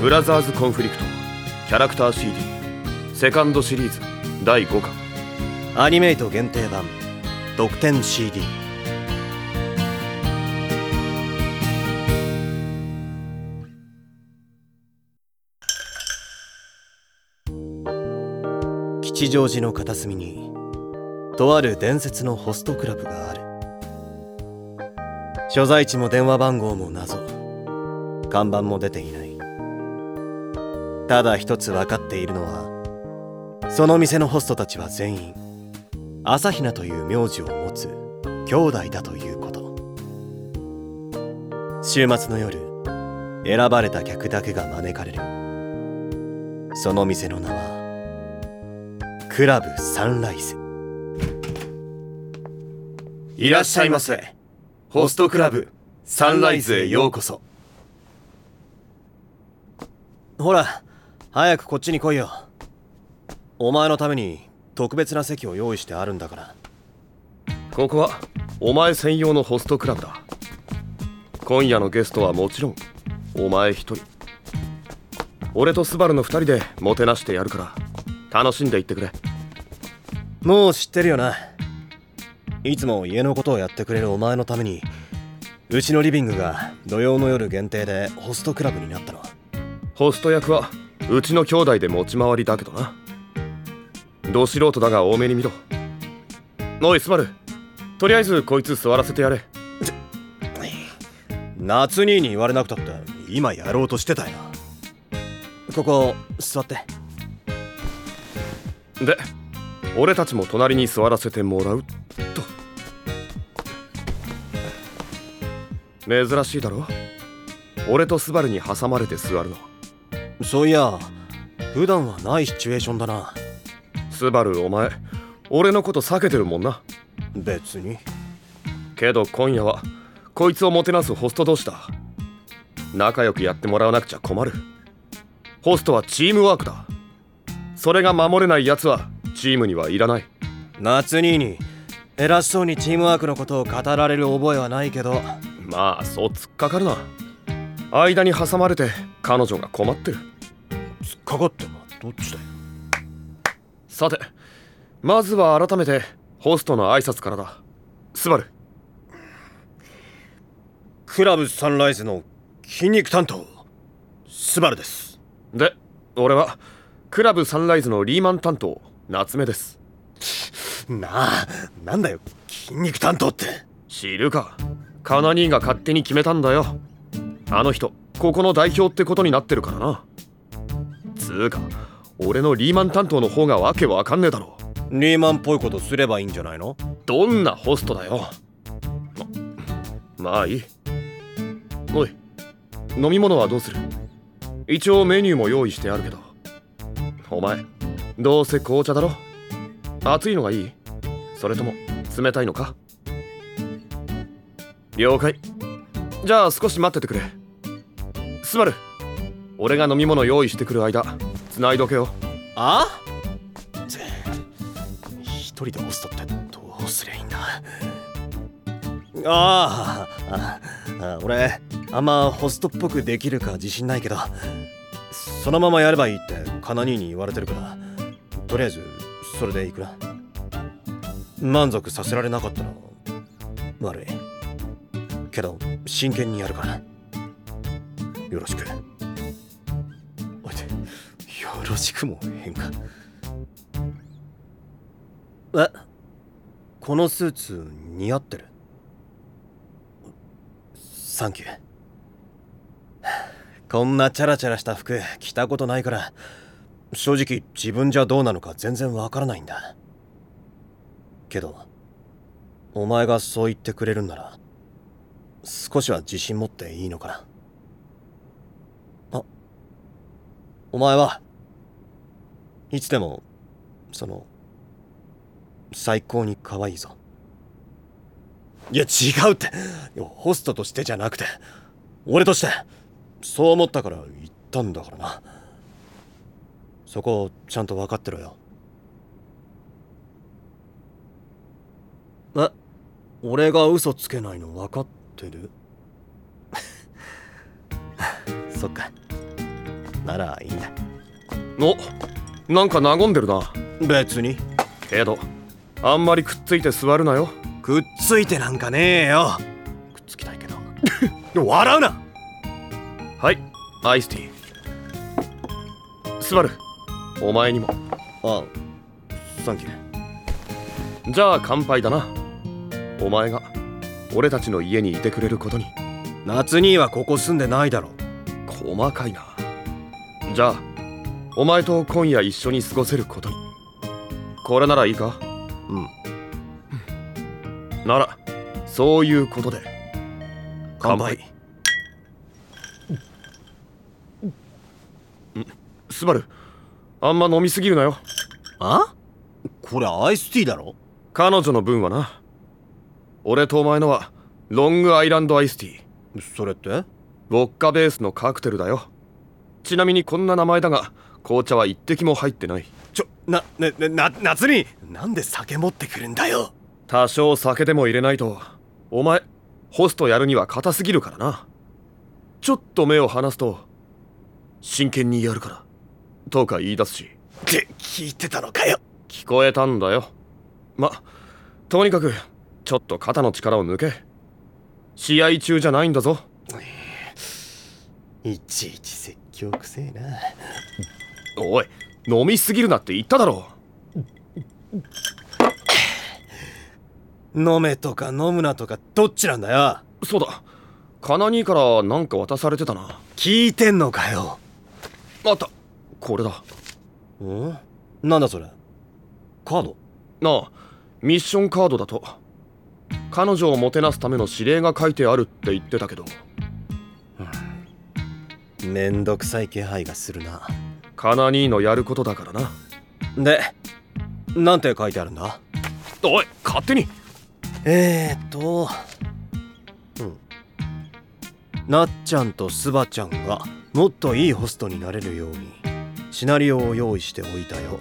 ブラザーズ・コンフリクトキャラクター CD セカンドシリーズ第5巻。アニメイト限定版。特典 CD 吉祥寺の片隅にとある伝説のホストクラブがある。所在地も電話番号も謎。看板も出ていない。ただ一つ分かっているのはその店のホストたちは全員朝比奈という名字を持つ兄弟だということ。週末の夜選ばれた客だけが招かれる。その店の名はクラブサンライズ。いらっしゃいませ。ホストクラブサンライズへようこそ。ほら早くこっちに来いよ。お前のために特別な席を用意してあるんだから。ここはお前専用のホストクラブだ。今夜のゲストはもちろんお前一人。俺とスバルの二人でもてなしてやるから楽しんでいってくれ。もう知ってるよな。いつも家のことをやってくれるお前のためにうちのリビングが土曜の夜限定でホストクラブになったのホスト役はうちの兄弟で持ち回りだけどな。ど素人だが多めに見ろ。おいスバル。とりあえずこいつ座らせてやれ。夏兄に言われなくたって今やろうとしてたよここ座って。で俺たちも隣に座らせてもらうと。珍しいだろ？俺とスバルに挟まれて座るのそういや。普段はないシチュエーションだな。スバルお前俺のこと避けてるもんな。別に。けど今夜はこいつをもてなすホスト同士だ。仲良くやってもらわなくちゃ困る。ホストはチームワークだ。それが守れない奴はチームにはいらない。夏兄に偉そうにチームワークのことを語られる覚えはないけど。まあそう突っかかるな。間に挟まれて彼女が困ってる。突っかかってんのはどっちだよ？さてまずは改めてホストの挨拶からだ。スバル。クラブサンライズの筋肉担当スバルです。で俺はクラブサンライズのリーマン担当夏目です。なあなんだよ筋肉担当って。知るか。カナ兄が勝手に決めたんだよ。あの人ここの代表ってことになってるからな。つうか俺のリーマン担当の方がわけわかんねえだろ。リーマンっぽいことすればいいんじゃないの？どんなホストだよ。ままあいい。おい飲み物はどうする？一応メニューも用意してあるけど。お前どうせ紅茶だろ？熱いのがいい？それとも冷たいのか？了解。じゃあ少し待っててくれスバル俺が飲み物用意してくる間繋いどけよ。あ？一人でホストってどうすりゃいいんだ？あああ俺あんまホストっぽくできるか自信ないけどそのままやればいいってカナ兄に言われてるからとりあえずそれでいくら満足させられなかったら悪い。けど真剣にやるからよろしく。おいでよろしくも変かえ？このスーツ似合ってる？サンキュー。こんなチャラチャラした服着たことないから正直自分じゃどうなのか全然わからないんだ。けどお前がそう言ってくれるんなら少しは自信持っていいのかなあお前はいつでもその最高に可愛いぞ。いや違うって。ホストとしてじゃなくて。俺として。そう思ったから言ったんだからな。そこをちゃんと分かってろよ。え俺が嘘つけないの分かってる？そっかならいいんだ。おなんか和んでるな。別に。けどあんまりくっついて座るなよ。くっついてなんかねえよ。くっつきたいけど。笑うな。はいアイスティー。スバルお前にも。あサンキュー。じゃあ乾杯だな。お前が俺たちの家にいてくれることに。夏にはここ住んでないだろ細かいなじゃあお前と今夜一緒に過ごせることに。これならいいか？うん。ならそういうことで。乾杯。スバルあんま飲みすぎるなよ。あ？これアイスティーだろ？彼女の分はな。俺とお前のはロングアイランドアイスティー。それって？ウォッカベースのカクテルだよちなみにこんな名前だが紅茶は一滴も入ってない。ちょななな夏になんで酒持ってくるんだよ？多少酒でも入れないとお前ホストやるには硬すぎるからな。ちょっと目を離すと真剣にやるからとか言い出すし。って聞いてたのかよ？聞こえたんだよ。まとにかくちょっと肩の力を抜け。試合中じゃないんだぞ。いちいち説教くせえな。おい飲みすぎるなって言っただろ。飲めとか飲むなとかどっちなんだよ。そうだ。カナ兄からなんか渡されてたな。聞いてんのかよ。あった。これだ。んなんだそれ？カード？なあミッションカードだと。彼女をもてなすための指令が書いてあるって言ってたけどめんどくさい気配がするな。カナ兄のやることだからな。でなんて書いてあるんだ？おい勝手に。えーっとうん。なっちゃんとスバちゃんがもっといいホストになれるようにシナリオを用意しておいたよ。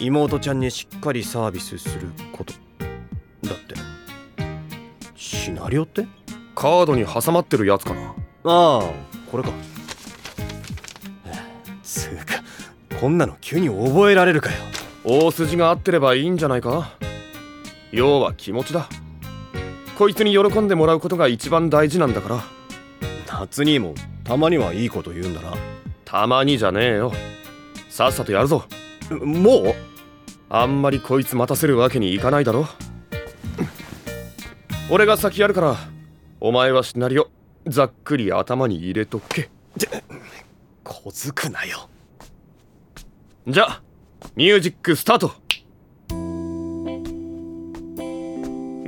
妹ちゃんにしっかりサービスすること。だってシナリオって？カードに挟まってるやつかな。ああこれかこんなの急に覚えられるかよ。大筋が合ってればいいんじゃないか？要は気持ちだ。こいつに喜んでもらうことが一番大事なんだから。夏にもたまにはいいこと言うんだな。たまにじゃねえよ。さっさとやるぞ。もう？あんまりこいつ待たせるわけにいかないだろ。俺が先やるからお前はシナリオざっくり頭に入れとけ。小づくなよじゃミュージックスタート。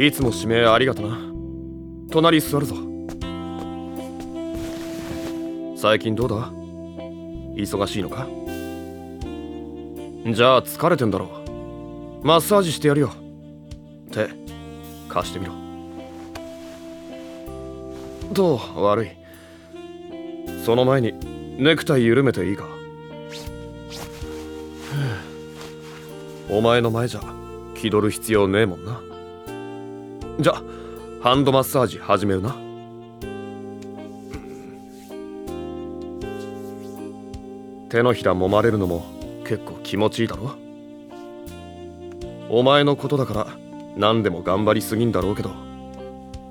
いつも指名ありがとな。隣座るぞ。最近どうだ？忙しいのか？じゃあ疲れてんだろう。マッサージしてやるよ。手貸してみろ。どう？悪い。その前にネクタイ緩めていいか？お前の前じゃ気取る必要ねえもんな。じゃハンドマッサージ始めるな。手のひら揉まれるのも結構気持ちいいだろ。お前のことだから何でも頑張りすぎんだろうけど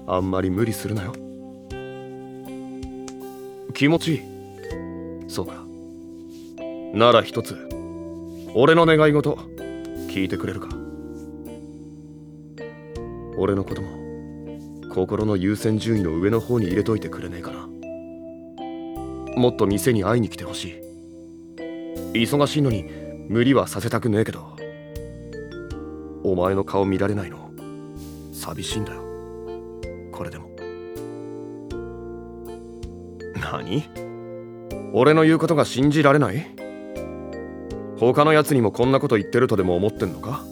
あんまり無理するなよ。気持ちいい。そうかなら一つ俺の願い事。聞いてくれるか？俺のことも心の優先順位の上の方に入れといてくれねえかな？もっと店に会いに来てほしい。忙しいのに無理はさせたくねえけど。お前の顔見られないの寂しいんだよ。これでも。何？俺の言うことが信じられない？他のやつにもこんなこと言ってるとでも思ってんのか？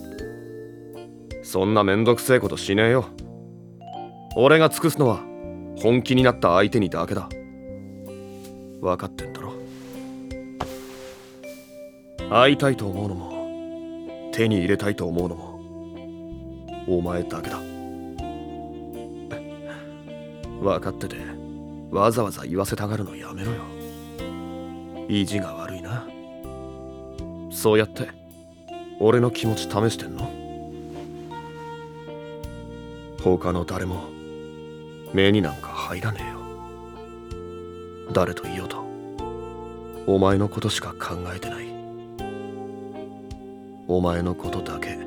そんなめんどくせえことしねえよ。俺が尽くすのは本気になった相手にだけだ。分かってんだろ？会いたいと思うのも手に入れたいと思うのもお前だけだ。分かっててわざわざ言わせたがるのやめろよ。意地が悪いな。そうやって俺の気持ち試してんの？他の誰も目になんか入らねえよ。誰と言おうと。お前のことしか考えてない。お前のことだけ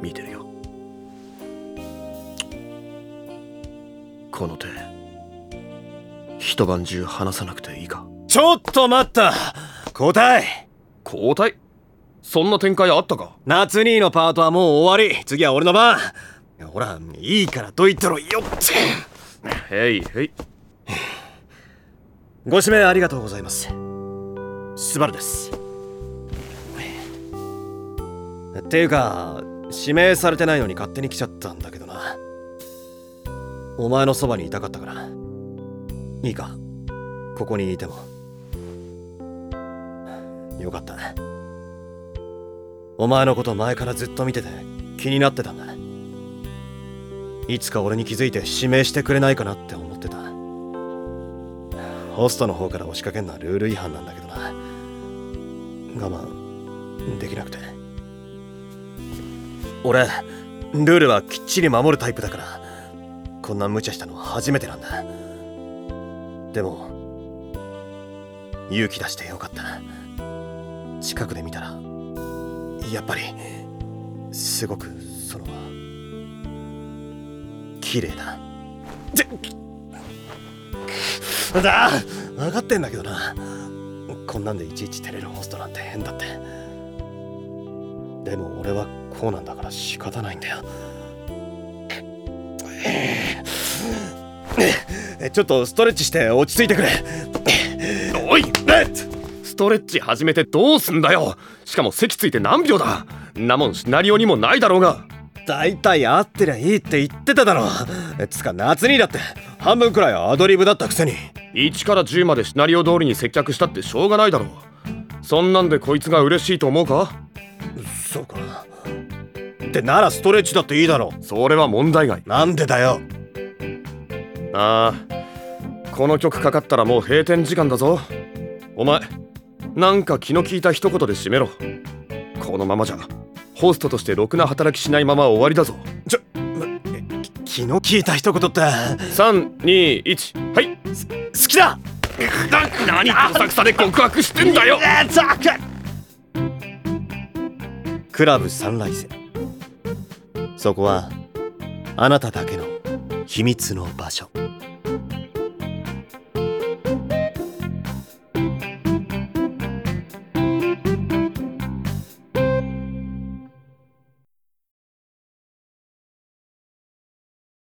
見てるよ。この手一晩中離さなくていいか？ちょっと待った。交代交代そんな展開あったか？夏兄のパートはもう終わり。次は俺の番。ほらいいからと言ったろよって。へいへいご指名ありがとうございます。スバルです。っていうか指名されてないのに勝手に来ちゃったんだけどな。お前のそばにいたかったから。いいか？ここにいても。よかったお前のこと前からずっと見てて気になってたんだ。いつか俺に気づいて指名してくれないかなって思ってた。ホストの方から押しかけんのはルール違反なんだけどな。我慢できなくて。俺ルールはきっちり守るタイプだからこんな無茶したのは初めてなんだ。でも勇気出してよかった。近くで見たらやっぱりすごくその綺麗だだ分かってんだけどな。こんなんでいちいち照れるホストなんて変だって。でも俺はこうなんだから仕方ないんだよ。ちょっとストレッチして落ち着いてくれ。おいストレッチ始めてどうすんだよ。しかも席ついて何秒だ？んなもんシナリオにもないだろうが。大体合ってりゃいいって言ってただろ。つか夏にだって半分くらいアドリブだったくせに。1から10までシナリオ通りに接客したってしょうがないだろう。そんなんでこいつが嬉しいと思うか？そうか。ってならストレッチだっていいだろそれは問題外。なんでだよ。ああこの曲かかったらもう閉店時間だぞ。お前なんか気の利いた一言で締めろ。このままじゃホストとしてろくな働きしないまま終わりだぞ。ちょ気の利いた一言って。321はい。好きだ。何こさくさで告白してんだよ。クラブサンライズそこはあなただけの秘密の場所